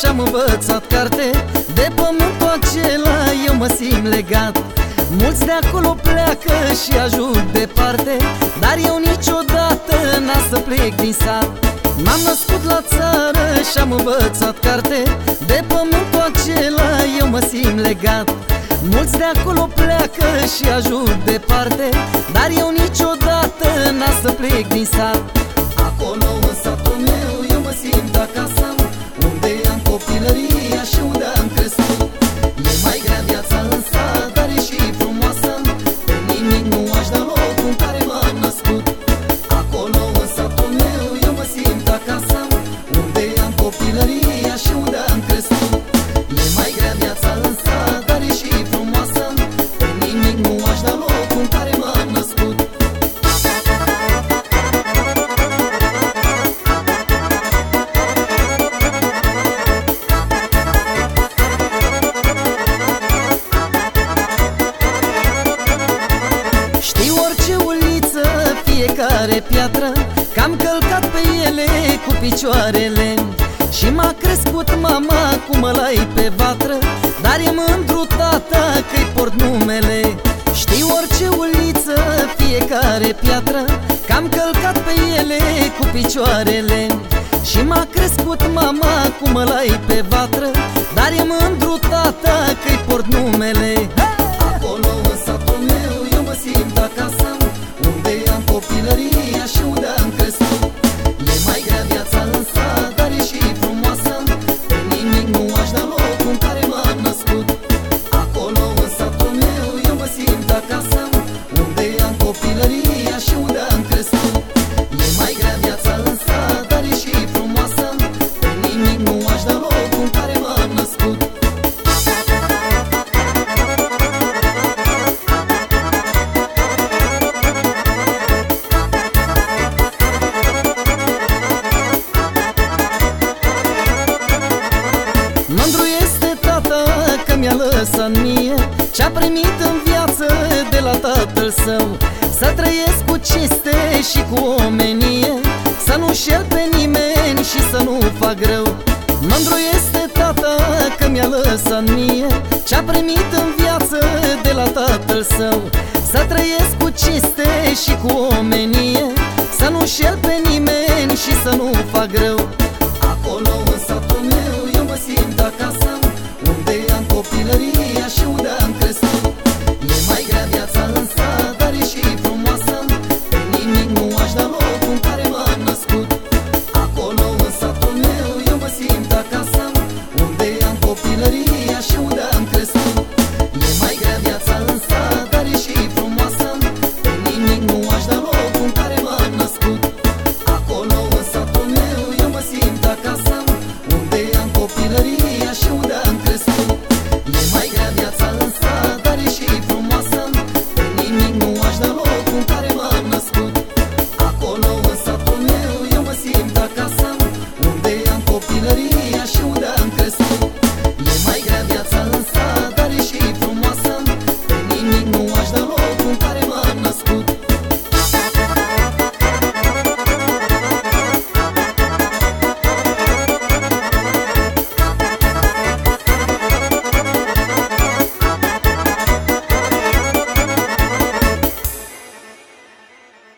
și-am învățat carte De pământul acela eu mă simt legat. Mulți de acolo pleacă și ajung departe Dar eu niciodată n-am să plec din sat. M-am născut la țară și-am învățat carte De pământul acela eu mă simt legat. Mulți de acolo pleacă și ajung departe Dar eu niciodată n-am să plec din sat. Acolo în satul meu eu mă simt acasă Unde am copilăria fiecare piatră Că am călcat pe ele cu picioarele. Și m-a crescut mama cu mălai pe vatră Dar e mândru tata că-i port numele. Știu orice uliță, fiecare piatră Că am călcat pe ele cu picioarele. Și m-a crescut mama cu mălai pe vatră Dar e mândru tata că-i port numele. Acolo în satul meu eu mă simt acasă. Unde am copilăria și unde am crescut. E mai grea viața în sat, dar e și frumoasă. Pe nimic nu aș da loc în care m-am născut. Acolo în satul meu eu mă simt acasă lăsat mie Ce-a primit în viață de la tatăl său. Să trăiesc cu cinste și cu omenie Să nu șel pe nimeni și să nu fac rău Mândru este tata că mi-a lăsat mie Ce-a primit în viață de la tatăl său. Să trăiesc cu cinste și cu omenie Să nu șel pe nimeni și să nu fac rău copilăria și